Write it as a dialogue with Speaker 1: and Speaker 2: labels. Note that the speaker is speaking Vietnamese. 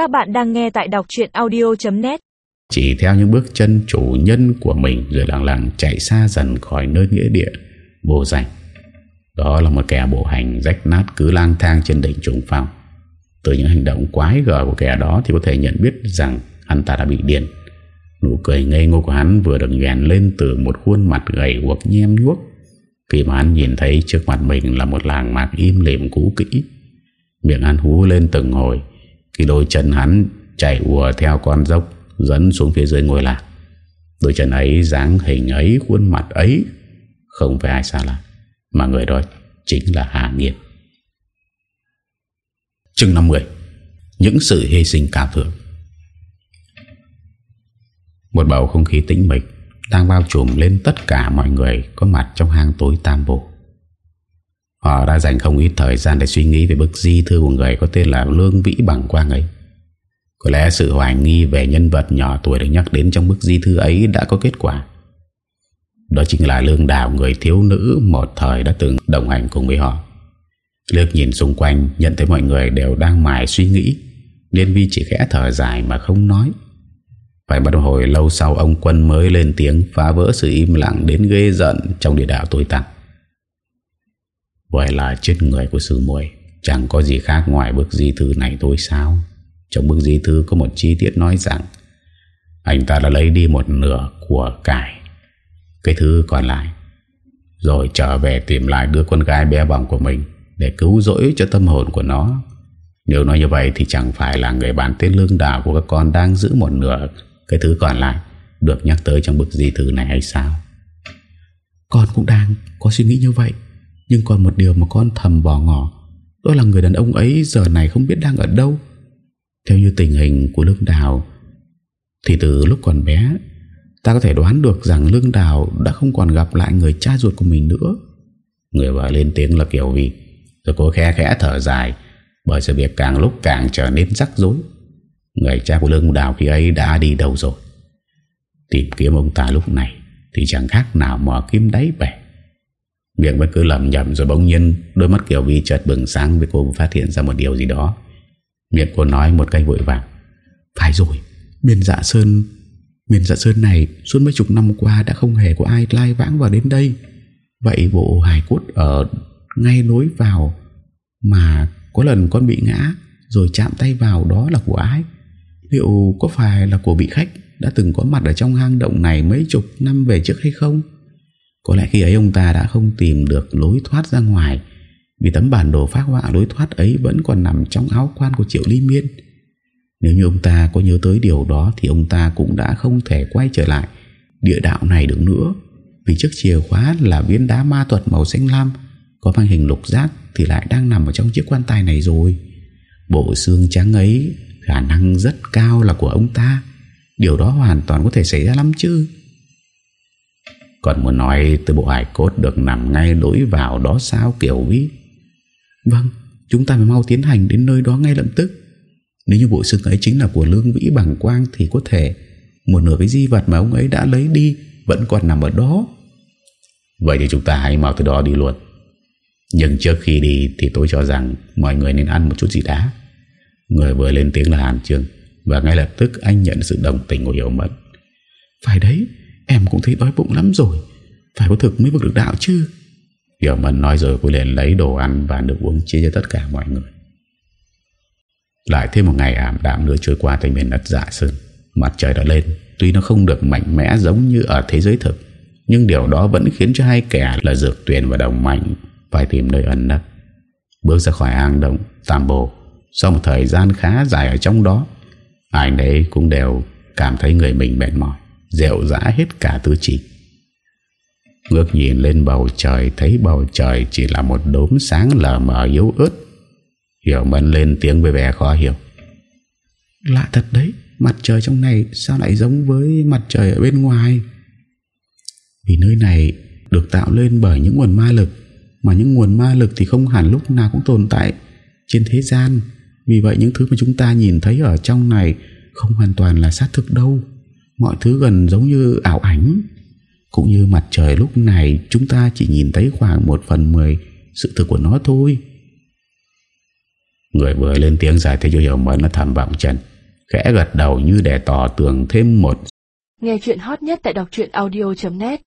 Speaker 1: Các bạn đang nghe tại đọc chuyện audio.net
Speaker 2: Chỉ theo những bước chân chủ nhân của mình Rồi lặng lặng chạy xa dần khỏi nơi nghĩa địa, Vô danh. Đó là một kẻ bộ hành rách nát cứ lang thang trên đỉnh trùng phong Từ những hành động quái gở của kẻ đó Thì có thể nhận biết rằng hắn ta đã bị điên. Nụ cười ngây ngô của hắn vừa được nhàn lên từ một khuôn mặt gầy guộc nhem nhuốc, Khi mà hắn nhìn thấy trước mặt mình là một làng mạc im lìm cũ kỹ. Miệng hắn hú lên từng hồi khi đôi chân hắn chạy ùa theo con dốc, Dẫn xuống phía dưới ngôi làng. Đôi chân ấy dáng hình ấy, Khuôn mặt ấy, Không phải ai xa lạ, Mà người đó chính là Hà Nghiệp Chương 50 Những sự hy sinh cao thượng. Một bầu không khí tĩnh mịch Đang bao trùm lên tất cả mọi người Có mặt trong hang tối tam bộ. Họ đã dành không ít thời gian để suy nghĩ về bức di thư của người có tên là Lương Vĩ Bằng Quang ấy. Có lẽ sự hoài nghi về nhân vật nhỏ tuổi được nhắc đến trong bức di thư ấy đã có kết quả. Đó chính là Lương Đào người thiếu nữ một thời đã từng đồng hành cùng với họ. Lương nhìn xung quanh, nhận thấy mọi người đều đang mải suy nghĩ, nên Vi chỉ khẽ thở dài mà không nói. Phải bắt hồi lâu sau, ông quân mới lên tiếng phá vỡ sự im lặng đến ghê giận trong địa đạo tối tăm. Vậy là chết người của sư muội. Chẳng có gì khác ngoài bức di thư này thôi sao? Trong bức di thư có một chi tiết nói rằng, Anh ta đã lấy đi một nửa của cải. Cái thứ còn lại. Rồi trở về tìm lại đứa con gái bé bỏng của mình Để cứu rỗi cho tâm hồn của nó. Nếu nói như vậy thì chẳng phải là người bạn tên lương đạo của các con đang giữ một nửa. Cái thứ còn lại Được nhắc tới trong bức di thư này hay sao?
Speaker 3: Con cũng đang có suy nghĩ như vậy nhưng còn một điều mà con thầm bỏ ngỏ, Đó là người đàn ông ấy giờ này không biết đang ở đâu. Theo như tình hình của Lương Đào, Thì từ lúc còn bé, Ta có thể đoán được rằng Lương Đào Đã không còn gặp lại người cha ruột của mình nữa.
Speaker 2: Người vợ lên tiếng là Kiều Vi Rồi cô khẽ khẽ thở dài, Bởi sự việc càng lúc càng trở nên rắc rối. Người cha của Lương Đào khi ấy đã đi đâu rồi? Tìm kiếm ông ta lúc này Thì chẳng khác nào mò kim đáy bể. Miệng vẫn cứ lầm nhầm rồi bỗng nhiên Đôi mắt Kiều Vi chợt bừng sáng Vì cô phát hiện ra một điều gì đó. Miệng cô nói một cách vội vàng.
Speaker 3: Phải rồi, Miền dạ sơn, Miền dạ sơn này suốt mấy chục năm qua Đã không hề có ai lai vãng vào đến đây. Vậy bộ hài cốt ở Ngay lối vào Mà có lần con bị ngã Rồi chạm tay vào đó là của ai? Liệu có phải là của vị khách Đã từng có mặt ở trong hang động này Mấy chục năm về trước hay không? Có lẽ khi ấy ông ta đã không tìm được lối thoát ra ngoài, Vì tấm bản đồ phát họa lối thoát ấy Vẫn còn nằm trong áo quan của Triệu Ly Miên. Nếu như ông ta có nhớ tới điều đó Thì ông ta cũng đã không thể quay trở lại Địa đạo này được nữa, Vì chiếc chìa khóa là viên đá ma thuật màu xanh lam, Có mang hình lục giác Thì lại đang nằm ở trong chiếc quan tài này rồi. Bộ xương trắng ấy Khả năng rất cao là của ông ta. Điều đó hoàn toàn có thể xảy ra lắm chứ
Speaker 2: còn muốn nói từ bộ hải cốt được nằm ngay lối vào đó sao, kiểu ví
Speaker 3: Vâng Chúng ta phải mau tiến hành đến nơi đó ngay lập tức. Nếu như bộ xương ấy chính là của Lương Vĩ Bằng Quang Thì có thể. Một nửa cái di vật mà ông ấy đã lấy đi Vẫn còn nằm ở đó.
Speaker 2: Vậy thì chúng ta hãy mau từ đó đi luôn. Nhưng trước khi đi Thì tôi cho rằng mọi người nên ăn một chút gì đã. Người vừa lên tiếng là Hàn Trương Và ngay lập tức anh nhận sự đồng tình của Hiểu Mẫn.
Speaker 3: Phải đấy Em cũng thấy đói bụng lắm rồi. Phải có thực mới vực được đạo chứ.
Speaker 2: Hiểu Mân nói rồi cô liền lấy đồ ăn Và nước uống chia cho tất cả mọi người. Lại thêm một ngày ảm đạm nữa trôi qua Tại miền đất dạ sơn. Mặt trời đã lên. Tuy nó không được mạnh mẽ giống như ở thế giới thực, Nhưng điều đó vẫn khiến cho hai kẻ Là Dược Tuyền và Đồng Mạnh Phải tìm nơi ẩn nấp. Bước ra khỏi hang động Tam Bồ, Sau một thời gian khá dài ở trong đó, Ai đấy cũng đều cảm thấy người mình mệt mỏi. Dẹo dã hết cả tứ chỉ Ngước nhìn lên bầu trời Thấy bầu trời chỉ là một đốm sáng lờ mờ yếu ớt. Hiểu mẫn lên tiếng với vẻ khó hiểu.
Speaker 3: Lạ thật đấy Mặt trời trong này sao lại giống với mặt trời ở bên ngoài? Vì nơi này được tạo lên bởi những nguồn ma lực Mà những nguồn ma lực thì không hẳn lúc nào cũng tồn tại trên thế gian. Vì vậy những thứ mà chúng ta nhìn thấy ở trong này Không hoàn toàn là xác thực đâu Mọi thứ gần giống như ảo ảnh. Cũng như mặt trời lúc này, Chúng ta chỉ nhìn thấy khoảng 1 phần 10 Sự thực của nó thôi.
Speaker 2: Người vừa lên tiếng giải thích cho Hiểu Mẫn nó thầm vọng trần, Khẽ gật đầu như để tỏ tưởng thêm một
Speaker 1: Nghe chuyện hot nhất tại đọc audio.net